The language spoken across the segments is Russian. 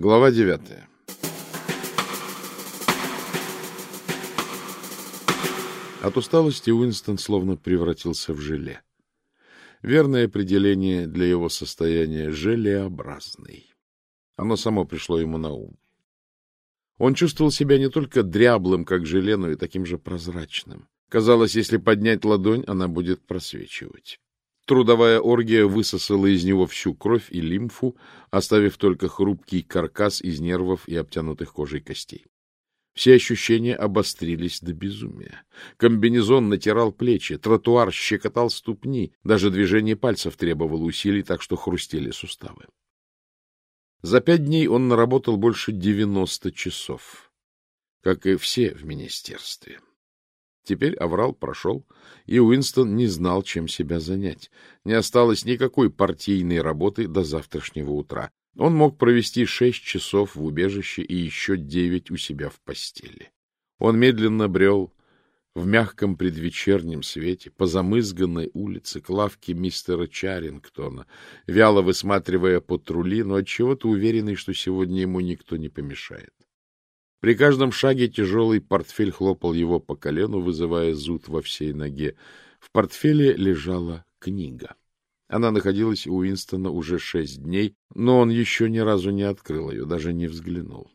Глава девятая. От усталости Уинстон словно превратился в желе. Верное определение для его состояния — желеобразный. Оно само пришло ему на ум. Он чувствовал себя не только дряблым, как желе, но и таким же прозрачным. Казалось, если поднять ладонь, она будет просвечивать. Трудовая оргия высосала из него всю кровь и лимфу, оставив только хрупкий каркас из нервов и обтянутых кожей костей. Все ощущения обострились до безумия. Комбинезон натирал плечи, тротуар щекотал ступни, даже движение пальцев требовало усилий, так что хрустели суставы. За пять дней он наработал больше девяносто часов, как и все в министерстве. Теперь аврал прошел, и Уинстон не знал, чем себя занять. Не осталось никакой партийной работы до завтрашнего утра. Он мог провести шесть часов в убежище и еще девять у себя в постели. Он медленно брел в мягком предвечернем свете по замызганной улице к лавке мистера Чарингтона, вяло высматривая патрули, но отчего-то уверенный, что сегодня ему никто не помешает. При каждом шаге тяжелый портфель хлопал его по колену, вызывая зуд во всей ноге. В портфеле лежала книга. Она находилась у Уинстона уже шесть дней, но он еще ни разу не открыл ее, даже не взглянул.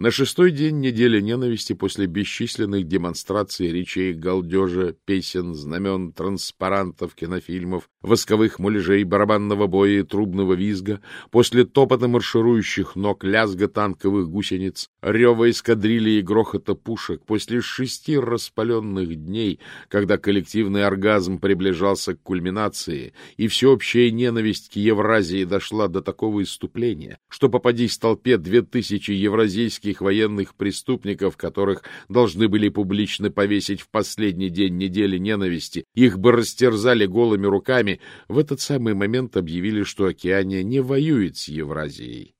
На шестой день недели ненависти после бесчисленных демонстраций, речей, галдежа, песен, знамен, транспарантов, кинофильмов, восковых муляжей, барабанного боя и трубного визга, после топота марширующих ног, лязга танковых гусениц, рева эскадрильи и грохота пушек, после шести распаленных дней, когда коллективный оргазм приближался к кульминации, и всеобщая ненависть к Евразии дошла до такого иступления, что попадись толпе две тысячи евразийских российских военных преступников, которых должны были публично повесить в последний день недели ненависти, их бы растерзали голыми руками, в этот самый момент объявили, что Океания не воюет с Евразией.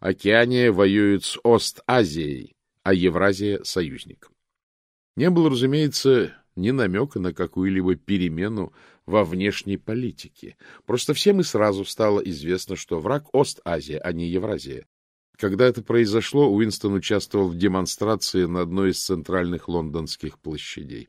Океания воюет с Ост-Азией, а Евразия — союзник. Не было, разумеется, ни намека на какую-либо перемену во внешней политике. Просто всем и сразу стало известно, что враг Ост-Азия, а не Евразия. Когда это произошло, Уинстон участвовал в демонстрации на одной из центральных лондонских площадей.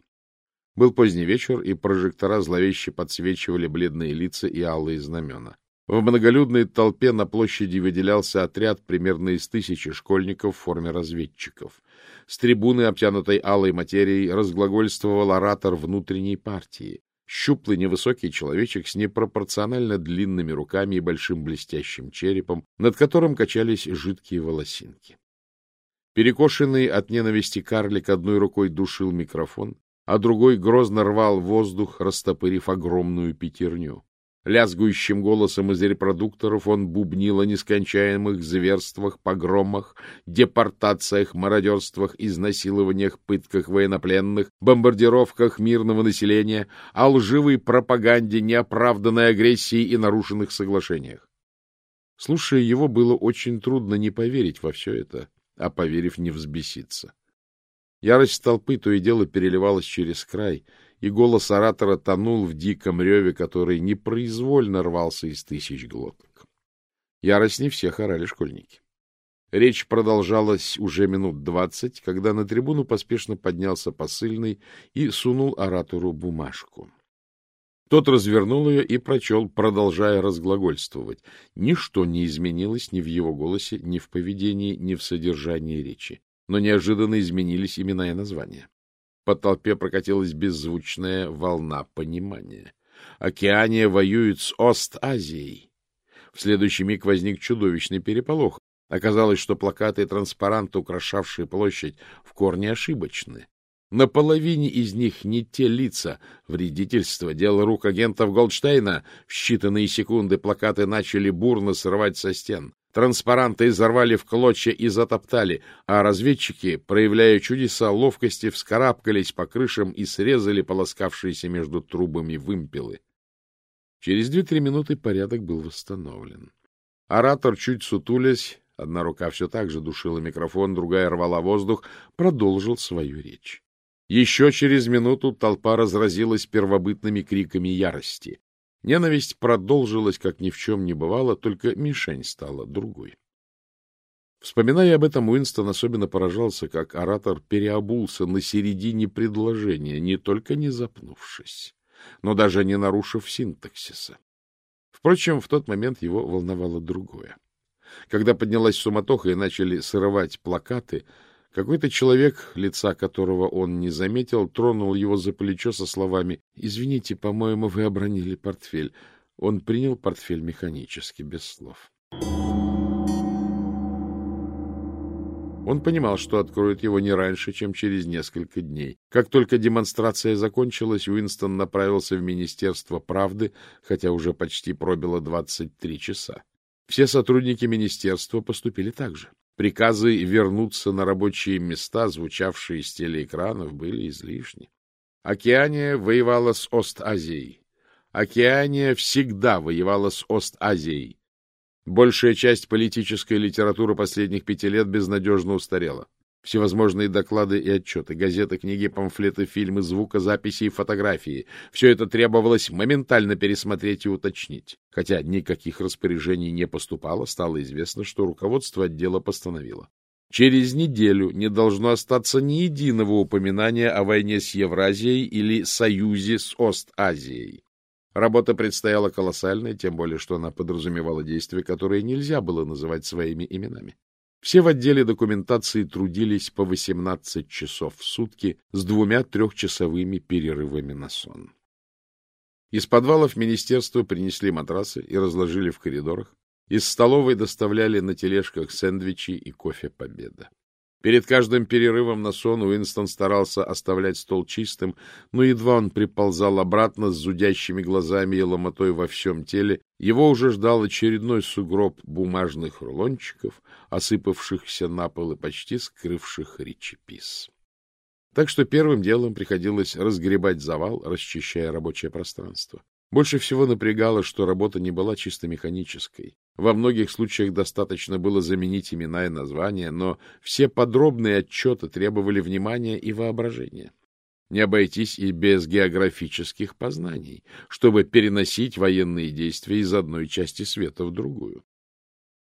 Был поздний вечер, и прожектора зловеще подсвечивали бледные лица и алые знамена. В многолюдной толпе на площади выделялся отряд примерно из тысячи школьников в форме разведчиков. С трибуны, обтянутой алой материей, разглагольствовал оратор внутренней партии. Щуплый невысокий человечек с непропорционально длинными руками и большим блестящим черепом, над которым качались жидкие волосинки. Перекошенный от ненависти карлик одной рукой душил микрофон, а другой грозно рвал воздух, растопырив огромную пятерню. Лязгующим голосом из репродукторов он бубнил о нескончаемых зверствах, погромах, депортациях, мародерствах, изнасилованиях, пытках военнопленных, бомбардировках мирного населения, о лживой пропаганде, неоправданной агрессии и нарушенных соглашениях. Слушая его, было очень трудно не поверить во все это, а поверив, не взбеситься. Ярость толпы то и дело переливалась через край, и голос оратора тонул в диком реве, который непроизвольно рвался из тысяч глоток. Ярость не всех орали школьники. Речь продолжалась уже минут двадцать, когда на трибуну поспешно поднялся посыльный и сунул оратору бумажку. Тот развернул ее и прочел, продолжая разглагольствовать. Ничто не изменилось ни в его голосе, ни в поведении, ни в содержании речи. Но неожиданно изменились имена и названия. По толпе прокатилась беззвучная волна понимания. Океания воюет с Ост-Азией. В следующий миг возник чудовищный переполох. Оказалось, что плакаты и транспаранты, украшавшие площадь, в корне ошибочны. На половине из них не те лица. Вредительство, дело рук агентов Голдштейна. В считанные секунды плакаты начали бурно срывать со стен. Транспаранты изорвали в клочья и затоптали, а разведчики, проявляя чудеса ловкости, вскарабкались по крышам и срезали полоскавшиеся между трубами вымпелы. Через две-три минуты порядок был восстановлен. Оратор, чуть сутулясь, одна рука все так же душила микрофон, другая рвала воздух, продолжил свою речь. Еще через минуту толпа разразилась первобытными криками ярости. Ненависть продолжилась, как ни в чем не бывало, только мишень стала другой. Вспоминая об этом, Уинстон особенно поражался, как оратор переобулся на середине предложения, не только не запнувшись, но даже не нарушив синтаксиса. Впрочем, в тот момент его волновало другое. Когда поднялась суматоха и начали срывать плакаты, какой-то человек, лица которого он не заметил, тронул его за плечо со словами «Извините, по-моему, вы обронили портфель». Он принял портфель механически, без слов. Он понимал, что откроет его не раньше, чем через несколько дней. Как только демонстрация закончилась, Уинстон направился в Министерство правды, хотя уже почти пробило 23 часа. Все сотрудники министерства поступили так же. Приказы вернуться на рабочие места, звучавшие из телеэкранов, были излишни. Океания воевала с Ост-Азией. Океания всегда воевала с Ост-Азией. Большая часть политической литературы последних пяти лет безнадежно устарела. Всевозможные доклады и отчеты, газеты, книги, памфлеты, фильмы, звукозаписи и фотографии — все это требовалось моментально пересмотреть и уточнить. Хотя никаких распоряжений не поступало, стало известно, что руководство отдела постановило. Через неделю не должно остаться ни единого упоминания о войне с Евразией или союзе с Ост-Азией. Работа предстояла колоссальная, тем более, что она подразумевала действия, которые нельзя было называть своими именами. Все в отделе документации трудились по 18 часов в сутки с двумя трехчасовыми перерывами на сон. Из подвалов министерства принесли матрасы и разложили в коридорах. Из столовой доставляли на тележках сэндвичи и кофе «Победа». Перед каждым перерывом на сон Уинстон старался оставлять стол чистым, но едва он приползал обратно с зудящими глазами и ломотой во всем теле, его уже ждал очередной сугроб бумажных рулончиков, осыпавшихся на пол и почти скрывших речепис. Так что первым делом приходилось разгребать завал, расчищая рабочее пространство. Больше всего напрягало, что работа не была чисто механической. Во многих случаях достаточно было заменить имена и названия, но все подробные отчеты требовали внимания и воображения. Не обойтись и без географических познаний, чтобы переносить военные действия из одной части света в другую.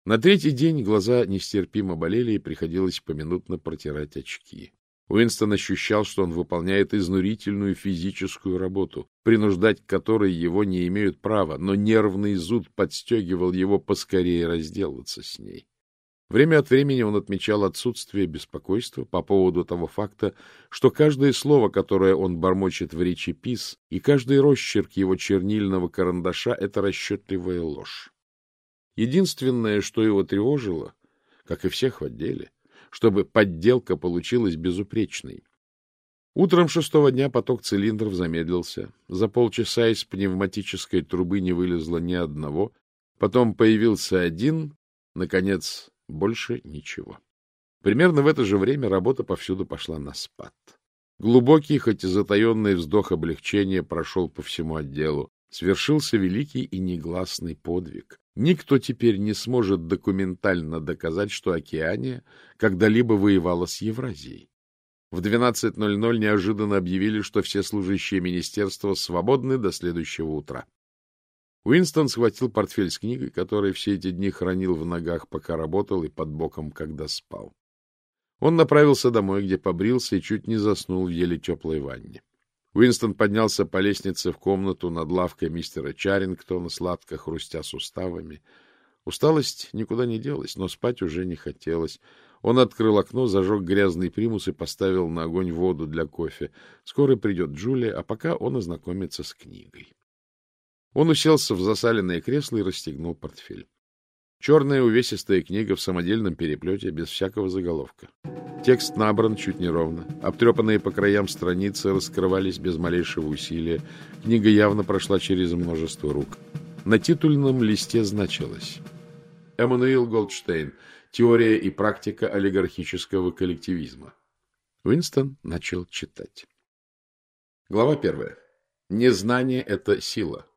На третий день глаза нестерпимо болели, и приходилось поминутно протирать очки. Уинстон ощущал, что он выполняет изнурительную физическую работу, принуждать к которой его не имеют права, но нервный зуд подстегивал его поскорее разделаться с ней. Время от времени он отмечал отсутствие беспокойства по поводу того факта, что каждое слово, которое он бормочет в речи пис, и каждый росчерк его чернильного карандаша — это расчетливая ложь. Единственное, что его тревожило, как и всех в отделе, чтобы подделка получилась безупречной. Утром шестого дня поток цилиндров замедлился. За полчаса из пневматической трубы не вылезло ни одного. Потом появился один. Наконец, больше ничего. Примерно в это же время работа повсюду пошла на спад. Глубокий, хоть и затаенный вздох облегчения прошел по всему отделу. Свершился великий и негласный подвиг. Никто теперь не сможет документально доказать, что Океания когда-либо воевала с Евразией. В 12.00 неожиданно объявили, что все служащие министерства свободны до следующего утра. Уинстон схватил портфель с книгой, который все эти дни хранил в ногах, пока работал, и под боком, когда спал. Он направился домой, где побрился и чуть не заснул в еле теплой ванне. Уинстон поднялся по лестнице в комнату над лавкой мистера Чарингтона, сладко хрустя суставами. Усталость никуда не делась, но спать уже не хотелось. Он открыл окно, зажег грязный примус и поставил на огонь воду для кофе. Скоро придет Джулия, а пока он ознакомится с книгой. Он уселся в засаленное кресло и расстегнул портфель. Черная увесистая книга в самодельном переплете, без всякого заголовка. Текст набран чуть неровно. Обтрепанные по краям страницы раскрывались без малейшего усилия. Книга явно прошла через множество рук. На титульном листе значилось «Эммануил Голдштейн. Теория и практика олигархического коллективизма». Уинстон начал читать. Глава первая. Незнание — это сила.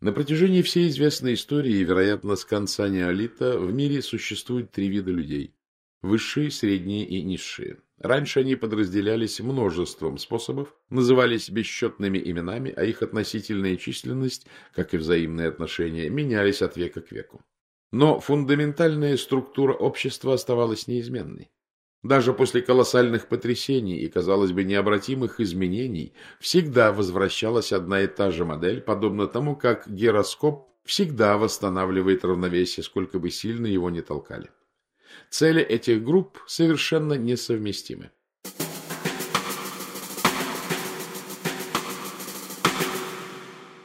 На протяжении всей известной истории, вероятно, с конца неолита, в мире существует три вида людей – высшие, средние и низшие. Раньше они подразделялись множеством способов, назывались бесчетными именами, а их относительная численность, как и взаимные отношения, менялись от века к веку. Но фундаментальная структура общества оставалась неизменной. Даже после колоссальных потрясений и, казалось бы, необратимых изменений всегда возвращалась одна и та же модель, подобно тому, как гироскоп всегда восстанавливает равновесие, сколько бы сильно его не толкали. Цели этих групп совершенно несовместимы.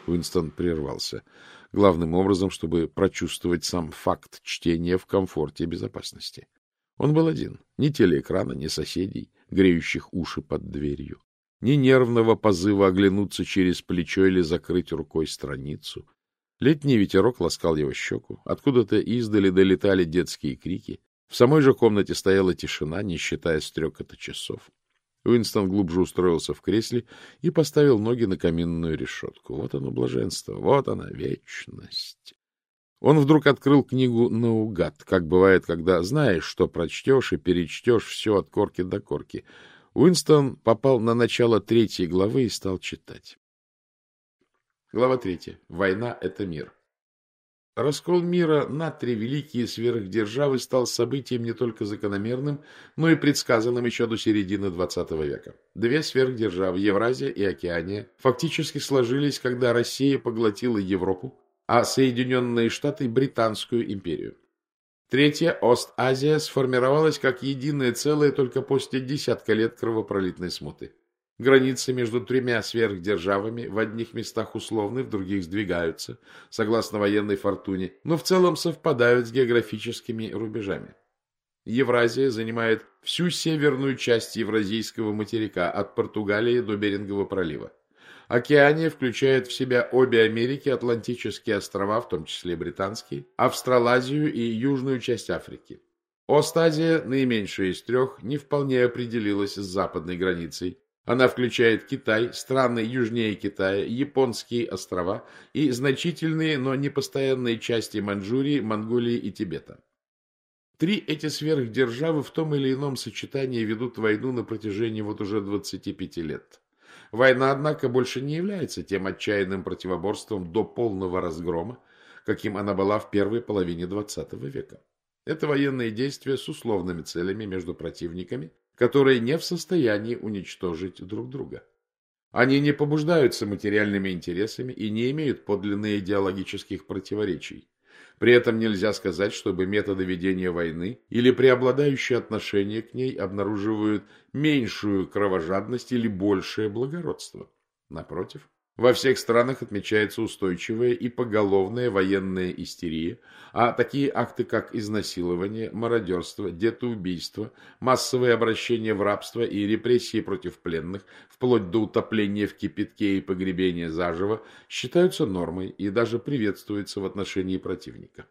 Уинстон прервался. Главным образом, чтобы прочувствовать сам факт чтения в комфорте и безопасности. Он был один. Ни телеэкрана, ни соседей, греющих уши под дверью. Ни нервного позыва оглянуться через плечо или закрыть рукой страницу. Летний ветерок ласкал его щеку. Откуда-то издали долетали детские крики. В самой же комнате стояла тишина, не считая стрекота часов. Уинстон глубже устроился в кресле и поставил ноги на каминную решетку. Вот оно, блаженство, вот она, вечность. Он вдруг открыл книгу наугад, как бывает, когда знаешь, что прочтешь и перечтешь все от корки до корки. Уинстон попал на начало третьей главы и стал читать. Глава третья. Война — это мир. Раскол мира на три великие сверхдержавы стал событием не только закономерным, но и предсказанным еще до середины XX века. Две сверхдержавы, Евразия и Океания, фактически сложились, когда Россия поглотила Европу, а Соединенные Штаты – Британскую империю. Третья, Ост-Азия, сформировалась как единое целое только после десятка лет кровопролитной смуты. Границы между тремя сверхдержавами в одних местах условны, в других сдвигаются, согласно военной фортуне, но в целом совпадают с географическими рубежами. Евразия занимает всю северную часть евразийского материка от Португалии до Берингового пролива. Океания включает в себя обе Америки, Атлантические острова, в том числе британские, Австралазию и южную часть Африки. Остазия, наименьшая из трех, не вполне определилась с западной границей, она включает Китай, страны южнее Китая, японские острова и значительные, но непостоянные части Маньчжурии, Монголии и Тибета. Три эти сверхдержавы в том или ином сочетании ведут войну на протяжении вот уже 25 лет. Война, однако, больше не является тем отчаянным противоборством до полного разгрома, каким она была в первой половине XX века. Это военные действия с условными целями между противниками, которые не в состоянии уничтожить друг друга. Они не побуждаются материальными интересами и не имеют подлинных идеологических противоречий. При этом нельзя сказать, чтобы методы ведения войны или преобладающее отношение к ней обнаруживают меньшую кровожадность или большее благородство. Напротив, во всех странах отмечается устойчивая и поголовная военная истерия, а такие акты, как изнасилование, мародерство, детоубийство, массовое обращение в рабство и репрессии против пленных, вплоть до утопления в кипятке и погребения заживо, считаются нормой и даже приветствуются в отношении противника.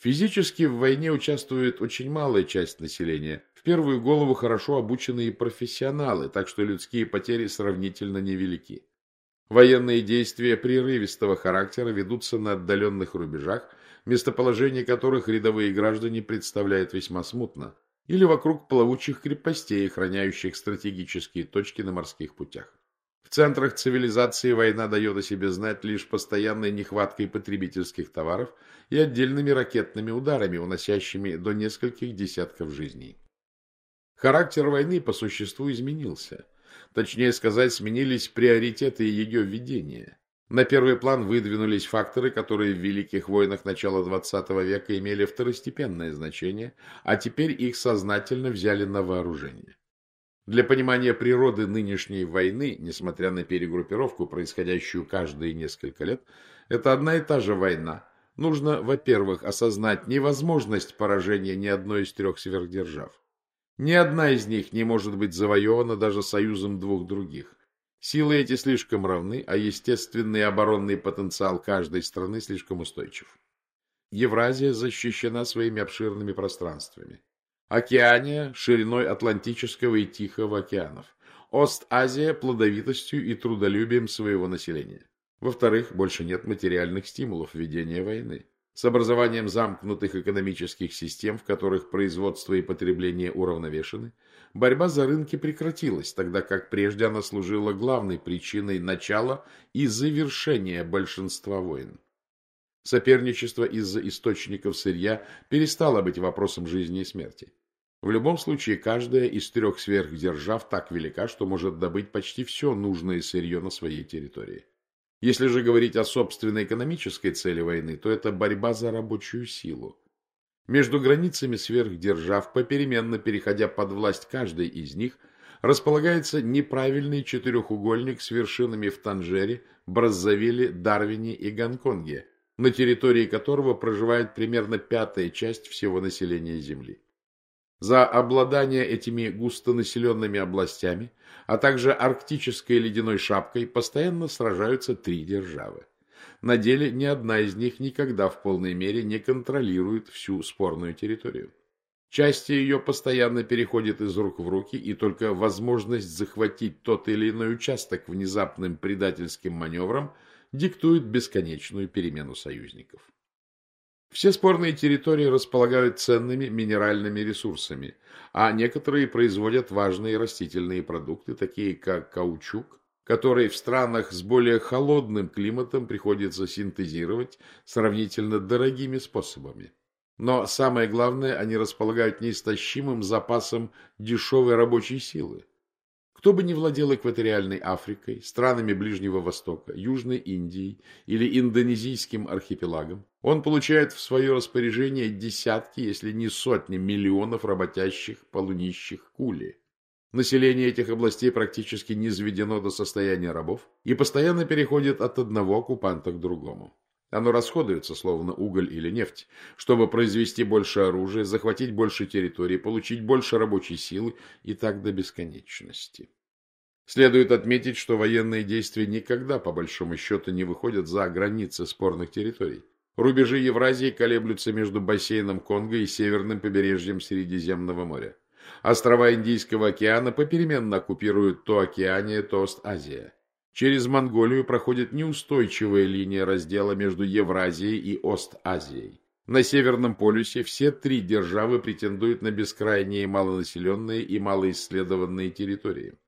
Физически в войне участвует очень малая часть населения, в первую голову хорошо обученные профессионалы, так что людские потери сравнительно невелики. Военные действия прерывистого характера ведутся на отдаленных рубежах, местоположение которых рядовые граждане представляют весьма смутно, или вокруг плавучих крепостей, охраняющих стратегические точки на морских путях. В центрах цивилизации война дает о себе знать лишь постоянной нехваткой потребительских товаров и отдельными ракетными ударами, уносящими до нескольких десятков жизней. Характер войны по существу изменился – Точнее сказать, сменились приоритеты ее ведения. На первый план выдвинулись факторы, которые в Великих войнах начала XX века имели второстепенное значение, а теперь их сознательно взяли на вооружение. Для понимания природы нынешней войны, несмотря на перегруппировку, происходящую каждые несколько лет, это одна и та же война. Нужно, во-первых, осознать невозможность поражения ни одной из трех сверхдержав. Ни одна из них не может быть завоевана даже союзом двух других. Силы эти слишком равны, а естественный оборонный потенциал каждой страны слишком устойчив. Евразия защищена своими обширными пространствами. Океания – шириной Атлантического и Тихого океанов. Ост-Азия – плодовитостью и трудолюбием своего населения. Во-вторых, больше нет материальных стимулов ведения войны с образованием замкнутых экономических систем, в которых производство и потребление уравновешены, борьба за рынки прекратилась, тогда как прежде она служила главной причиной начала и завершения большинства войн. Соперничество из-за источников сырья перестало быть вопросом жизни и смерти. В любом случае, каждая из трех сверхдержав так велика, что может добыть почти все нужное сырье на своей территории. Если же говорить о собственной экономической цели войны, то это борьба за рабочую силу. Между границами сверхдержав, попеременно переходя под власть каждой из них, располагается неправильный четырехугольник с вершинами в Танжере, Браззавиле, Дарвине и Гонконге, на территории которого проживает примерно пятая часть всего населения Земли. За обладание этими густонаселенными областями, а также арктической ледяной шапкой постоянно сражаются три державы. На деле ни одна из них никогда в полной мере не контролирует всю спорную территорию. Части ее постоянно переходят из рук в руки, и только возможность захватить тот или иной участок внезапным предательским маневром диктует бесконечную перемену союзников. Все спорные территории располагают ценными минеральными ресурсами, а некоторые производят важные растительные продукты, такие как каучук, который в странах с более холодным климатом приходится синтезировать сравнительно дорогими способами. Но самое главное, они располагают неистощимым запасом дешевой рабочей силы. Кто бы ни владел экваториальной Африкой, странами Ближнего Востока, Южной Индией или Индонезийским архипелагом, он получает в свое распоряжение десятки, если не сотни миллионов работящих, полунищих кули. Население этих областей практически не изведено до состояния рабов и постоянно переходит от одного оккупанта к другому. Оно расходуется, словно уголь или нефть, чтобы произвести больше оружия, захватить больше территории, получить больше рабочей силы и так до бесконечности. Следует отметить, что военные действия никогда, по большому счету, не выходят за границы спорных территорий. Рубежи Евразии колеблются между бассейном Конго и северным побережьем Средиземного моря. Острова Индийского океана попеременно оккупируют то Океания, то Ост-Азия. Через Монголию проходит неустойчивая линия раздела между Евразией и Ост-Азией. На Северном полюсе все три державы претендуют на бескрайние малонаселенные и малоисследованные территории.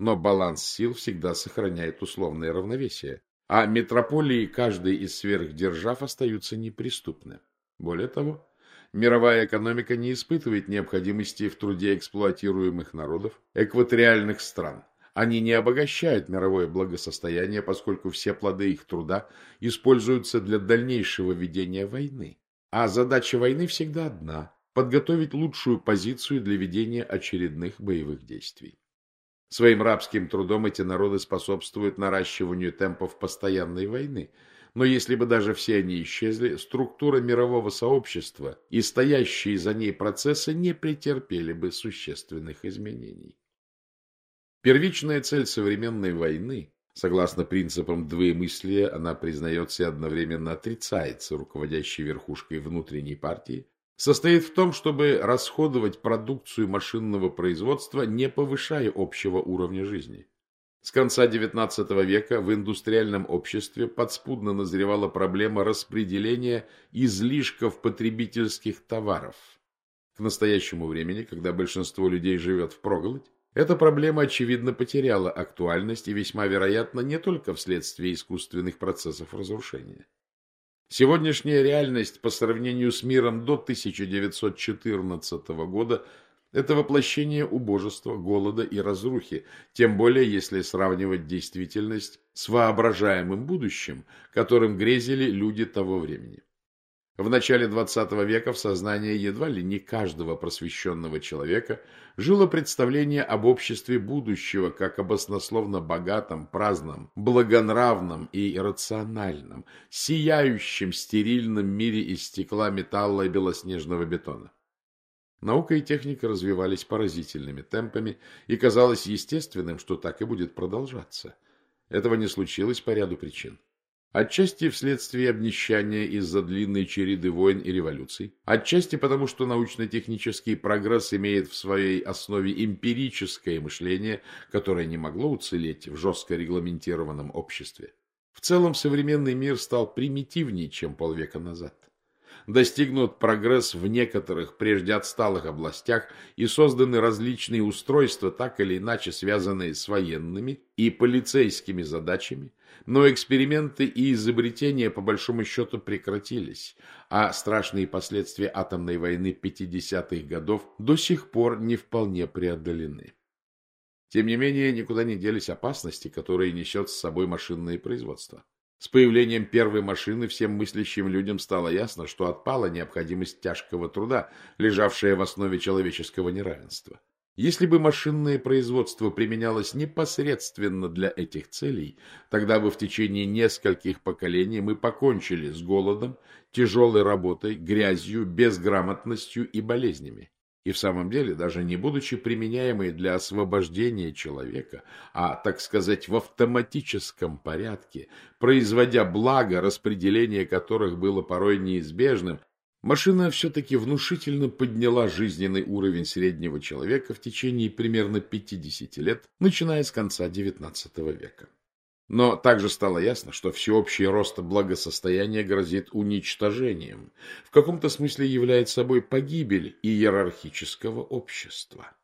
Но баланс сил всегда сохраняет условное равновесие, а метрополии каждой из сверхдержав остаются неприступны. Более того, мировая экономика не испытывает необходимости в труде эксплуатируемых народов, экваториальных стран – они не обогащают мировое благосостояние, поскольку все плоды их труда используются для дальнейшего ведения войны. А задача войны всегда одна – подготовить лучшую позицию для ведения очередных боевых действий. Своим рабским трудом эти народы способствуют наращиванию темпов постоянной войны, но если бы даже все они исчезли, структура мирового сообщества и стоящие за ней процессы не претерпели бы существенных изменений. Первичная цель современной войны, согласно принципам двоемыслия, она признается и одновременно отрицается руководящей верхушкой внутренней партии, состоит в том, чтобы расходовать продукцию машинного производства, не повышая общего уровня жизни. С конца XIX века в индустриальном обществе подспудно назревала проблема распределения излишков потребительских товаров. К настоящему времени, когда большинство людей живет впроголодь, эта проблема, очевидно, потеряла актуальность и весьма вероятно не только вследствие искусственных процессов разрушения. Сегодняшняя реальность по сравнению с миром до 1914 года – это воплощение убожества, голода и разрухи, тем более если сравнивать действительность с воображаемым будущим, которым грезили люди того времени. В начале XX века в сознании едва ли не каждого просвещенного человека жило представление об обществе будущего как об оснословно богатом, праздном, благонравном и иррациональном, сияющем стерильном мире из стекла, металла и белоснежного бетона. Наука и техника развивались поразительными темпами, и казалось естественным, что так и будет продолжаться. Этого не случилось по ряду причин. Отчасти вследствие обнищания из-за длинной череды войн и революций, отчасти потому, что научно-технический прогресс имеет в своей основе эмпирическое мышление, которое не могло уцелеть в жестко регламентированном обществе. В целом современный мир стал примитивнее, чем полвека назад. Достигнут прогресс в некоторых прежде отсталых областях и созданы различные устройства, так или иначе связанные с военными и полицейскими задачами, но эксперименты и изобретения по большому счету прекратились, а страшные последствия атомной войны 50-х годов до сих пор не вполне преодолены. Тем не менее, никуда не делись опасности, которые несет с собой машинное производство. С появлением первой машины всем мыслящим людям стало ясно, что отпала необходимость тяжкого труда, лежавшая в основе человеческого неравенства. Если бы машинное производство применялось непосредственно для этих целей, тогда бы в течение нескольких поколений мы покончили с голодом, тяжелой работой, грязью, безграмотностью и болезнями и в самом деле, даже не будучи применяемой для освобождения человека, а, так сказать, в автоматическом порядке, производя благо, распределение которых было порой неизбежным, машина все-таки внушительно подняла жизненный уровень среднего человека в течение примерно 50 лет, начиная с конца XIX века. Но также стало ясно, что всеобщий рост благосостояния грозит уничтожением, в каком-то смысле является собой погибель иерархического общества.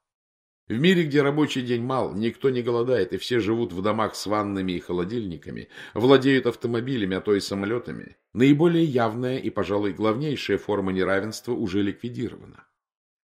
В мире, где рабочий день мал, никто не голодает, и все живут в домах с ваннами и холодильниками, владеют автомобилями, а то и самолетами, наиболее явная и, пожалуй, главнейшая форма неравенства уже ликвидирована.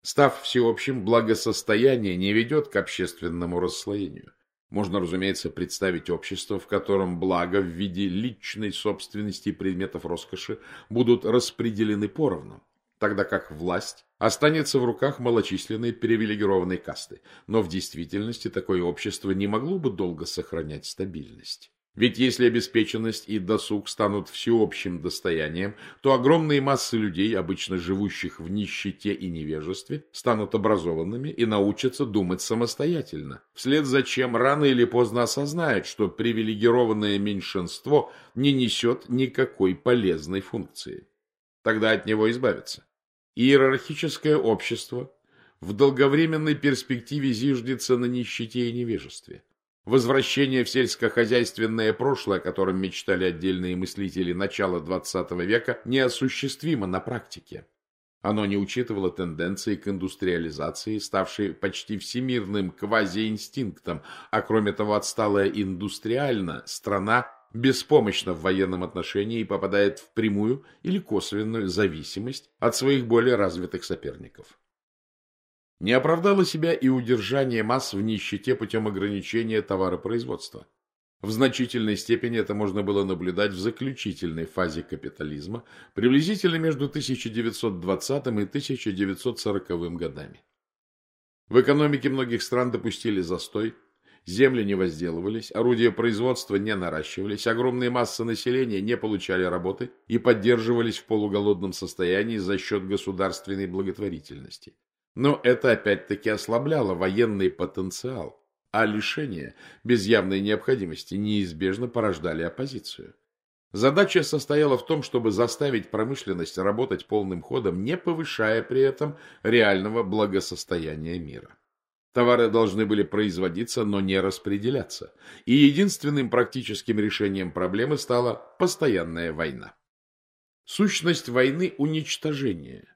Став всеобщим, благосостояние не ведет к общественному расслоению. Можно, разумеется, представить общество, в котором блага в виде личной собственности и предметов роскоши будут распределены поровну, тогда как власть останется в руках малочисленной привилегированной касты. Но в действительности такое общество не могло бы долго сохранять стабильность. Ведь если обеспеченность и досуг станут всеобщим достоянием, то огромные массы людей, обычно живущих в нищете и невежестве, станут образованными и научатся думать самостоятельно, вслед за чем рано или поздно осознают, что привилегированное меньшинство не несет никакой полезной функции. Тогда от него избавятся. Иерархическое общество в долговременной перспективе зиждется на нищете и невежестве. Возвращение в сельскохозяйственное прошлое, о котором мечтали отдельные мыслители начала XX века, неосуществимо на практике. Оно не учитывало тенденции к индустриализации, ставшей почти всемирным квазиинстинктом, а кроме того отсталая индустриально страна беспомощна в военном отношении и попадает в прямую или косвенную зависимость от своих более развитых соперников. Не оправдало себя и удержание масс в нищете путем ограничения товаропроизводства. В значительной степени это можно было наблюдать в заключительной фазе капитализма, приблизительно между 1920 и 1940 годами. В экономике многих стран допустили застой, земли не возделывались, орудия производства не наращивались, огромные массы населения не получали работы и поддерживались в полуголодном состоянии за счет государственной благотворительности. Но это опять-таки ослабляло военный потенциал, а лишения без явной необходимости неизбежно порождали оппозицию. Задача состояла в том, чтобы заставить промышленность работать полным ходом, не повышая при этом реального благосостояния мира. Товары должны были производиться, но не распределяться. И единственным практическим решением проблемы стала постоянная война. Сущность войны – уничтожение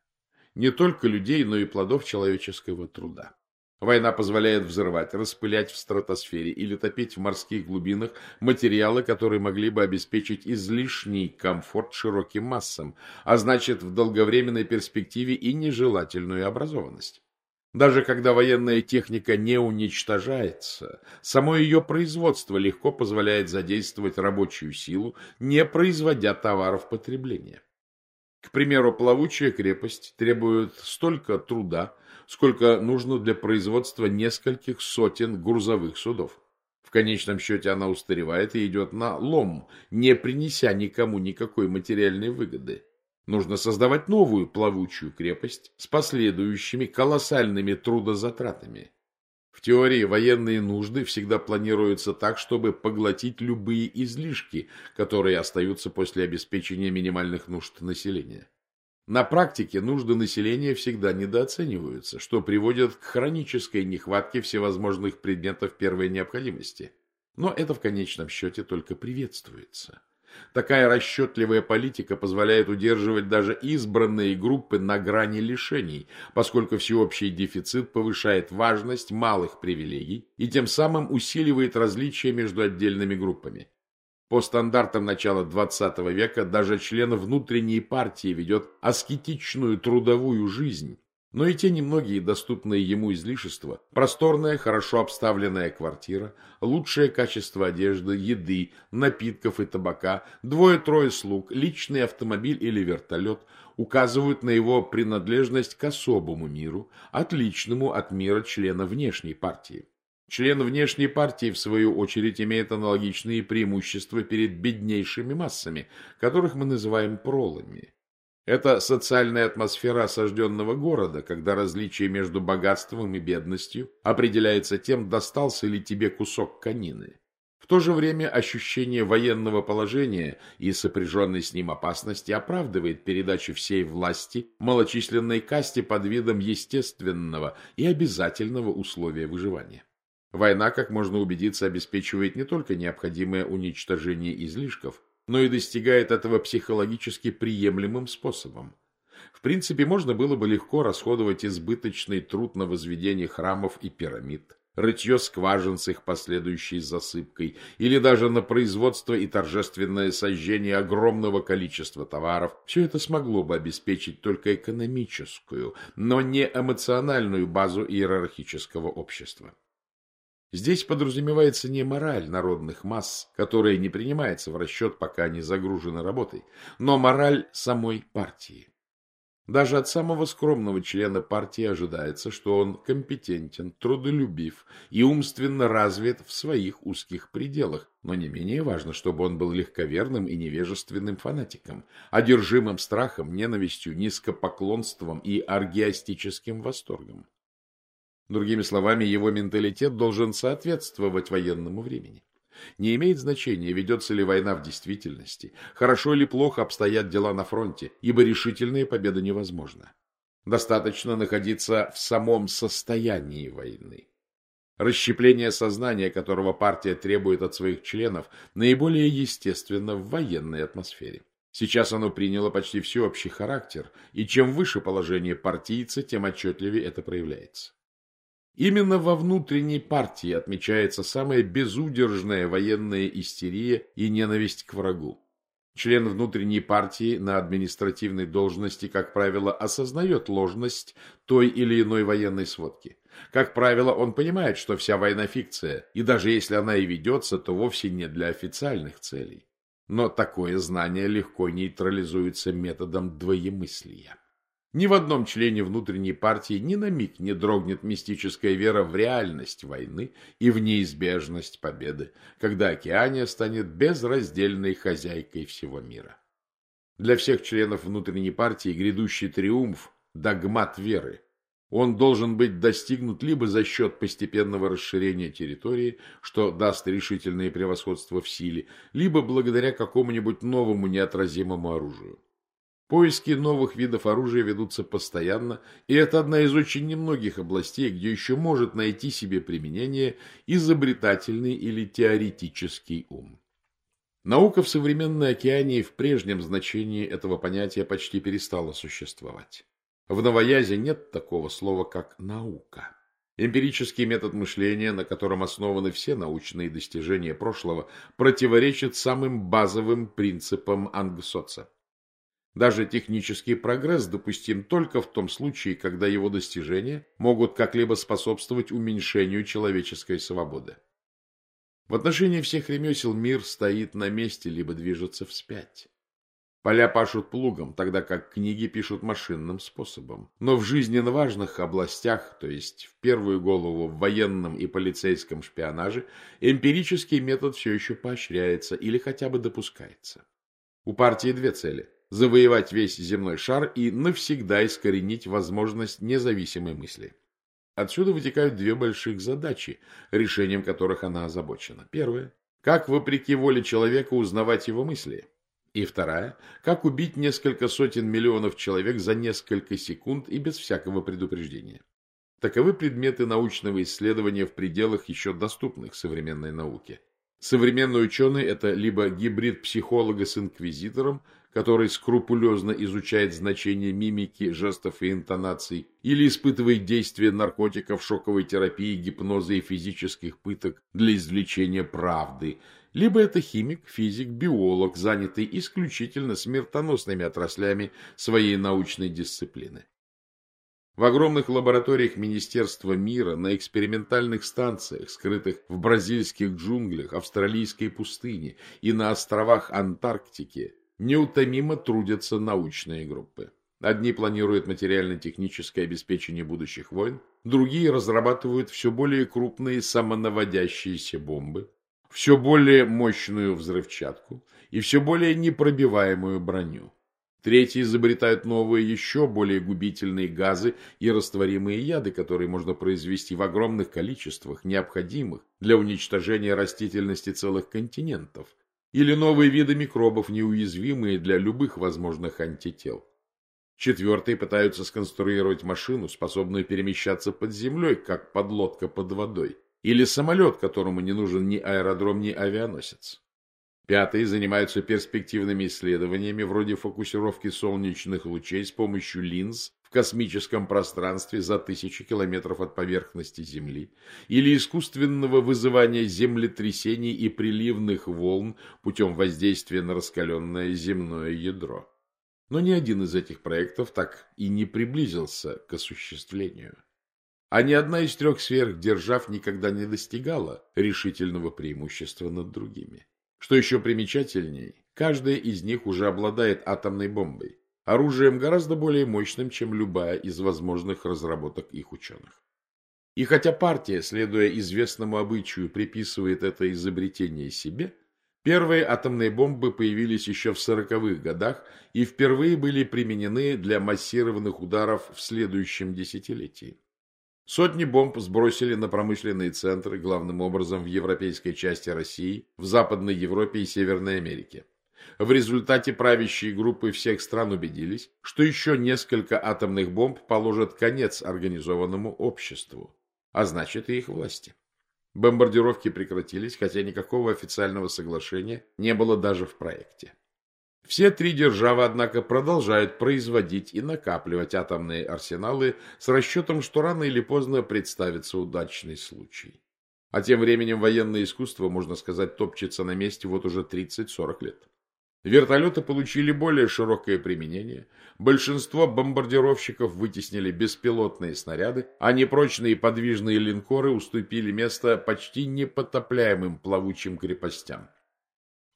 не только людей, но и плодов человеческого труда. Война позволяет взрывать, распылять в стратосфере или топить в морских глубинах материалы, которые могли бы обеспечить излишний комфорт широким массам, а значит в долговременной перспективе и нежелательную образованность. Даже когда военная техника не уничтожается, само ее производство легко позволяет задействовать рабочую силу, не производя товаров потребления. К примеру, плавучая крепость требует столько труда, сколько нужно для производства нескольких сотен грузовых судов. В конечном счете она устаревает и идет на лом, не принеся никому никакой материальной выгоды. Нужно создавать новую плавучую крепость с последующими колоссальными трудозатратами. В теории военные нужды всегда планируются так, чтобы поглотить любые излишки, которые остаются после обеспечения минимальных нужд населения. На практике нужды населения всегда недооцениваются, что приводит к хронической нехватке всевозможных предметов первой необходимости. Но это в конечном счете только приветствуется. Такая расчетливая политика позволяет удерживать даже избранные группы на грани лишений, поскольку всеобщий дефицит повышает важность малых привилегий и тем самым усиливает различия между отдельными группами. По стандартам начала XX века даже член внутренней партии ведет аскетичную трудовую жизнь, но и те немногие доступные ему излишества, просторная, хорошо обставленная квартира, лучшее качество одежды, еды, напитков и табака, двое-трое слуг, личный автомобиль или вертолет указывают на его принадлежность к особому миру, отличному от мира члена внешней партии. Член внешней партии, в свою очередь, имеет аналогичные преимущества перед беднейшими массами, которых мы называем пролами. Это социальная атмосфера осажденного города, когда различие между богатством и бедностью определяется тем, достался ли тебе кусок конины. В то же время ощущение военного положения и сопряженной с ним опасности оправдывает передачу всей власти малочисленной касте под видом естественного и обязательного условия выживания. Война, как можно убедиться, обеспечивает не только необходимое уничтожение излишков, но и достигает этого психологически приемлемым способом. В принципе, можно было бы легко расходовать избыточный труд на возведение храмов и пирамид, рытье скважин с их последующей засыпкой, или даже на производство и торжественное сожжение огромного количества товаров. Все это смогло бы обеспечить только экономическую, но не эмоциональную базу иерархического общества. Здесь подразумевается не мораль народных масс, которая не принимается в расчет, пока не загружена работой, но мораль самой партии. Даже от самого скромного члена партии ожидается, что он компетентен, трудолюбив и умственно развит в своих узких пределах, но не менее важно, чтобы он был легковерным и невежественным фанатиком, одержимым страхом, ненавистью, низкопоклонством и аргиастическим восторгом. Другими словами, его менталитет должен соответствовать военному времени. Не имеет значения, ведется ли война в действительности, хорошо или плохо обстоят дела на фронте, ибо решительная победа невозможна. Достаточно находиться в самом состоянии войны. Расщепление сознания, которого партия требует от своих членов, наиболее естественно в военной атмосфере. Сейчас оно приняло почти всеобщий характер, и чем выше положение партийца, тем отчетливее это проявляется. Именно во внутренней партии отмечается самая безудержная военная истерия и ненависть к врагу. Член внутренней партии на административной должности, как правило, осознает ложность той или иной военной сводки. Как правило, он понимает, что вся война фикция, и даже если она и ведется, то вовсе не для официальных целей. Но такое знание легко нейтрализуется методом двоемыслия. Ни в одном члене внутренней партии ни на миг не дрогнет мистическая вера в реальность войны и в неизбежность победы, когда Океания станет безраздельной хозяйкой всего мира. Для всех членов внутренней партии грядущий триумф – догмат веры. Он должен быть достигнут либо за счет постепенного расширения территории, что даст решительное превосходство в силе, либо благодаря какому-нибудь новому неотразимому оружию. Поиски новых видов оружия ведутся постоянно, и это одна из очень немногих областей, где еще может найти себе применение изобретательный или теоретический ум. Наука в современной океании в прежнем значении этого понятия почти перестала существовать. В новоязе нет такого слова, как «наука». Эмпирический метод мышления, на котором основаны все научные достижения прошлого, противоречит самым базовым принципам ангсоца. Даже технический прогресс допустим только в том случае, когда его достижения могут как-либо способствовать уменьшению человеческой свободы. В отношении всех ремесел мир стоит на месте, либо движется вспять. Поля пашут плугом, тогда как книги пишут машинным способом. Но в жизненно важных областях, то есть в первую голову в военном и полицейском шпионаже, эмпирический метод все еще поощряется или хотя бы допускается. У партии две цели – завоевать весь земной шар и навсегда искоренить возможность независимой мысли. Отсюда вытекают две больших задачи, решением которых она озабочена. Первая – как, вопреки воле человека, узнавать его мысли? И вторая – как убить несколько сотен миллионов человек за несколько секунд и без всякого предупреждения? Таковы предметы научного исследования в пределах еще доступных современной науке. Современный ученый – это либо гибрид психолога с инквизитором, который скрупулезно изучает значение мимики, жестов и интонаций, или испытывает действие наркотиков, шоковой терапии, гипноза и физических пыток для извлечения правды, либо это химик, физик, биолог, занятый исключительно смертоносными отраслями своей научной дисциплины. В огромных лабораториях Министерства мира, на экспериментальных станциях, скрытых в бразильских джунглях, австралийской пустыне и на островах Антарктики, неутомимо трудятся научные группы. Одни планируют материально-техническое обеспечение будущих войн, другие разрабатывают все более крупные самонаводящиеся бомбы, все более мощную взрывчатку и все более непробиваемую броню. Третьи изобретают новые, еще более губительные газы и растворимые яды, которые можно произвести в огромных количествах, необходимых для уничтожения растительности целых континентов, или новые виды микробов, неуязвимые для любых возможных антител. Четвертые пытаются сконструировать машину, способную перемещаться под землей, как подлодка под водой, или самолет, которому не нужен ни аэродром, ни авианосец. Пятые занимаются перспективными исследованиями вроде фокусировки солнечных лучей с помощью линз в космическом пространстве за тысячи километров от поверхности Земли или искусственного вызывания землетрясений и приливных волн путем воздействия на раскаленное земное ядро. Но ни один из этих проектов так и не приблизился к осуществлению. А ни одна из трех сверхдержав никогда не достигала решительного преимущества над другими. Что еще примечательнее, каждая из них уже обладает атомной бомбой, оружием гораздо более мощным, чем любая из возможных разработок их ученых. И хотя партия, следуя известному обычаю, приписывает это изобретение себе, первые атомные бомбы появились еще в сороковых годах и впервые были применены для массированных ударов в следующем десятилетии. Сотни бомб сбросили на промышленные центры, главным образом в европейской части России, в Западной Европе и Северной Америке. В результате правящие группы всех стран убедились, что еще несколько атомных бомб положат конец организованному обществу, а значит и их власти. Бомбардировки прекратились, хотя никакого официального соглашения не было даже в проекте. Все три державы, однако, продолжают производить и накапливать атомные арсеналы с расчетом, что рано или поздно представится удачный случай. А тем временем военное искусство, можно сказать, топчется на месте вот уже 30-40 лет. Вертолеты получили более широкое применение, большинство бомбардировщиков вытеснили беспилотные снаряды, а непрочные подвижные линкоры уступили место почти непотопляемым плавучим крепостям.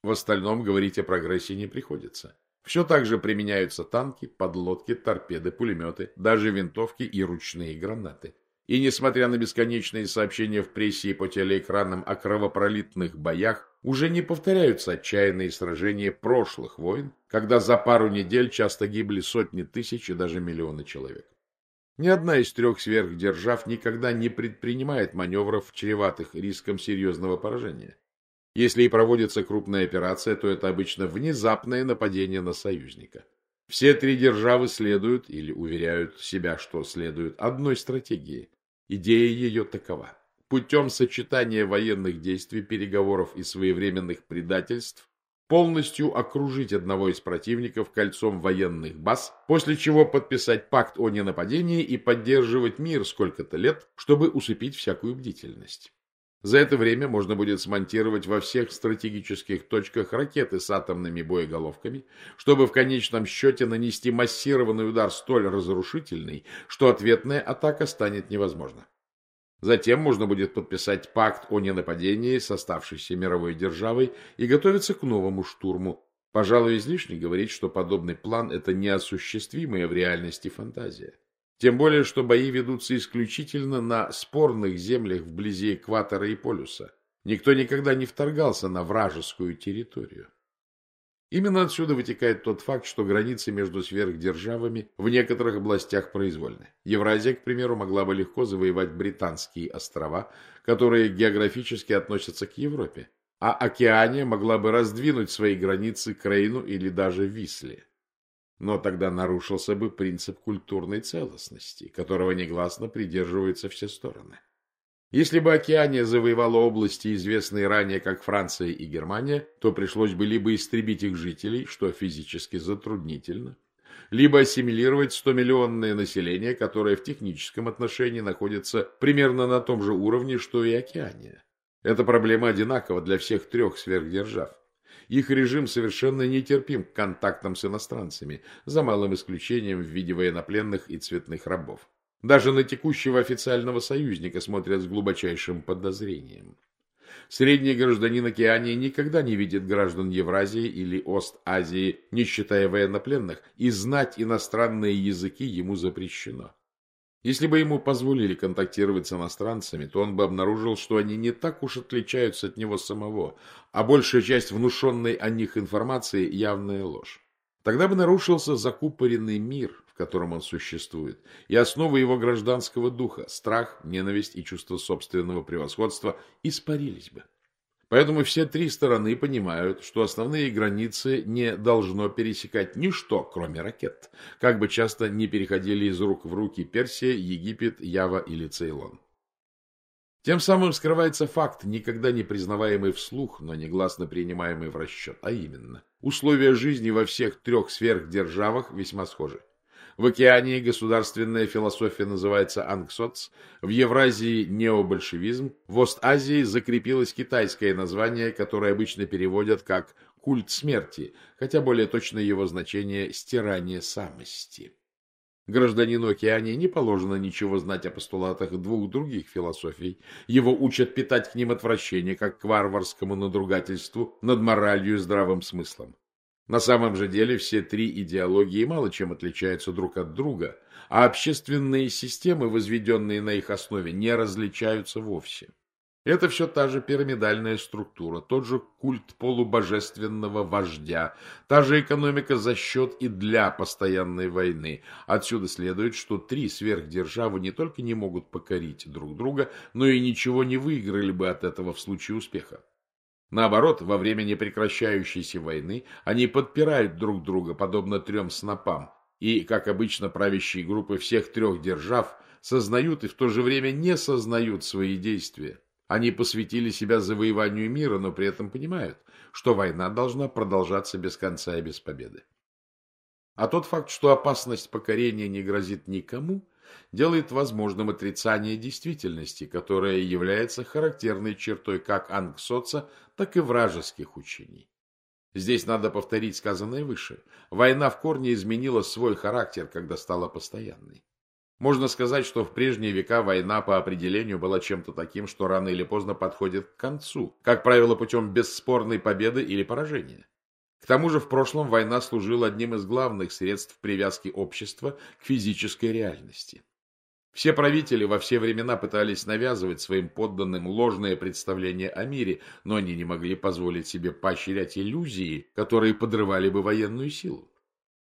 В остальном говорить о прогрессе не приходится. Все так же применяются танки, подлодки, торпеды, пулеметы, даже винтовки и ручные гранаты. И несмотря на бесконечные сообщения в прессе и по телеэкранам о кровопролитных боях, уже не повторяются отчаянные сражения прошлых войн, когда за пару недель часто гибли сотни тысяч и даже миллионы человек. Ни одна из трех сверхдержав никогда не предпринимает маневров, чреватых риском серьезного поражения. Если и проводится крупная операция, то это обычно внезапное нападение на союзника. Все три державы следуют или уверяют себя, что следуют одной стратегии. Идея ее такова. Путем сочетания военных действий, переговоров и своевременных предательств полностью окружить одного из противников кольцом военных баз, после чего подписать пакт о ненападении и поддерживать мир сколько-то лет, чтобы усыпить всякую бдительность. За это время можно будет смонтировать во всех стратегических точках ракеты с атомными боеголовками, чтобы в конечном счете нанести массированный удар столь разрушительный, что ответная атака станет невозможна. Затем можно будет подписать пакт о ненападении с оставшейся мировой державой и готовиться к новому штурму. Пожалуй, излишне говорить, что подобный план – это неосуществимая в реальности фантазия. Тем более, что бои ведутся исключительно на спорных землях вблизи экватора и полюса. Никто никогда не вторгался на вражескую территорию. Именно отсюда вытекает тот факт, что границы между сверхдержавами в некоторых областях произвольны. Евразия, к примеру, могла бы легко завоевать британские острова, которые географически относятся к Европе, а Океания могла бы раздвинуть свои границы к Рейну или даже Висле. Но тогда нарушился бы принцип культурной целостности, которого негласно придерживаются все стороны. Если бы Океания завоевала области, известные ранее как Франция и Германия, то пришлось бы либо истребить их жителей, что физически затруднительно, либо ассимилировать 100-миллионное население, которое в техническом отношении находится примерно на том же уровне, что и Океания. Эта проблема одинакова для всех трех сверхдержав. Их режим совершенно нетерпим к контактам с иностранцами, за малым исключением в виде военнопленных и цветных рабов. Даже на текущего официального союзника смотрят с глубочайшим подозрением. Средний гражданин Океании никогда не видит граждан Евразии или Ост-Азии, не считая военнопленных, и знать иностранные языки ему запрещено. Если бы ему позволили контактировать с иностранцами, то он бы обнаружил, что они не так уж отличаются от него самого, а большая часть внушенной о них информации – явная ложь. Тогда бы нарушился закупоренный мир, в котором он существует, и основы его гражданского духа, страх, ненависть и чувство собственного превосходства испарились бы. Поэтому все три стороны понимают, что основные границы не должно пересекать ничто, кроме ракет, как бы часто не переходили из рук в руки Персия, Египет, Ява или Цейлон. Тем самым скрывается факт, никогда не признаваемый вслух, но негласно принимаемый в расчет, а именно, условия жизни во всех трех сверхдержавах весьма схожи. В Океании государственная философия называется ангсоц, в Евразии необольшевизм, в Ост-Азии закрепилось китайское название, которое обычно переводят как «культ смерти», хотя более точное его значение «стирание самости». Гражданину Океании не положено ничего знать о постулатах двух других философий. Его учат питать к ним отвращение, как к варварскому надругательству над моралью и здравым смыслом. На самом же деле все три идеологии мало чем отличаются друг от друга, а общественные системы, возведенные на их основе, не различаются вовсе. Это все та же пирамидальная структура, тот же культ полубожественного вождя, та же экономика за счет и для постоянной войны. Отсюда следует, что три сверхдержавы не только не могут покорить друг друга, но и ничего не выиграли бы от этого в случае успеха. Наоборот, во время непрекращающейся войны они подпирают друг друга, подобно трем снопам, и, как обычно, правящие группы всех трех держав сознают и в то же время не сознают свои действия. Они посвятили себя завоеванию мира, но при этом понимают, что война должна продолжаться без конца и без победы. А тот факт, что опасность покорения не грозит никому, делает возможным отрицание действительности, которая является характерной чертой как ангсоца, так и вражеских учений. Здесь надо повторить сказанное выше. Война в корне изменила свой характер, когда стала постоянной. Можно сказать, что в прежние века война по определению была чем-то таким, что рано или поздно подходит к концу, как правило, путем бесспорной победы или поражения. К тому же в прошлом война служила одним из главных средств привязки общества к физической реальности. Все правители во все времена пытались навязывать своим подданным ложное представление о мире, но они не могли позволить себе поощрять иллюзии, которые подрывали бы военную силу.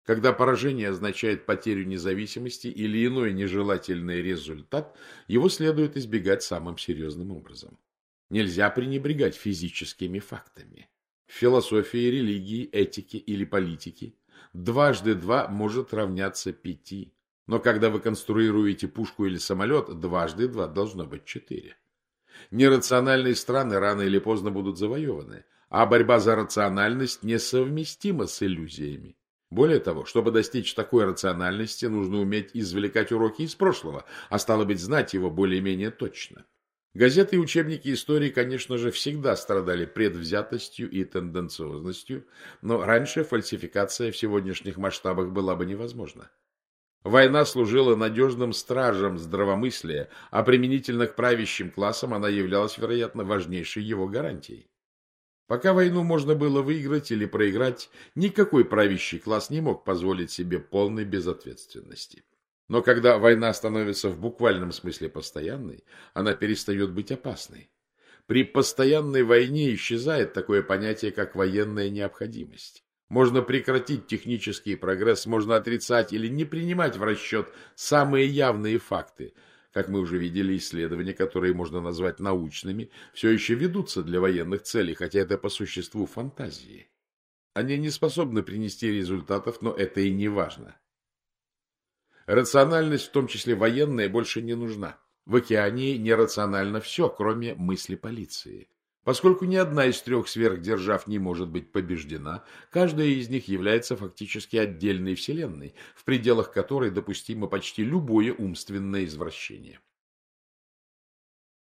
Когда поражение означает потерю независимости или иной нежелательный результат, его следует избегать самым серьезным образом. Нельзя пренебрегать физическими фактами философии, религии, этике или политике. Дважды два может равняться пяти. Но когда вы конструируете пушку или самолет, дважды два должно быть четыре. Нерациональные страны рано или поздно будут завоеваны, а борьба за рациональность несовместима с иллюзиями. Более того, чтобы достичь такой рациональности, нужно уметь извлекать уроки из прошлого, а стало быть, знать его более-менее точно. Газеты и учебники истории, конечно же, всегда страдали предвзятостью и тенденциозностью, но раньше фальсификация в сегодняшних масштабах была бы невозможна. Война служила надежным стражем здравомыслия, а применительно к правящим классам она являлась, вероятно, важнейшей его гарантией. Пока войну можно было выиграть или проиграть, никакой правящий класс не мог позволить себе полной безответственности. Но когда война становится в буквальном смысле постоянной, она перестает быть опасной. При постоянной войне исчезает такое понятие, как военная необходимость. Можно прекратить технический прогресс, можно отрицать или не принимать в расчет самые явные факты. Как мы уже видели, исследования, которые можно назвать научными, все еще ведутся для военных целей, хотя это по существу фантазии. Они не способны принести результатов, но это и не важно. Рациональность, в том числе военная, больше не нужна. В океане нерационально все, кроме мысли полиции. Поскольку ни одна из трех сверхдержав не может быть побеждена, каждая из них является фактически отдельной вселенной, в пределах которой допустимо почти любое умственное извращение.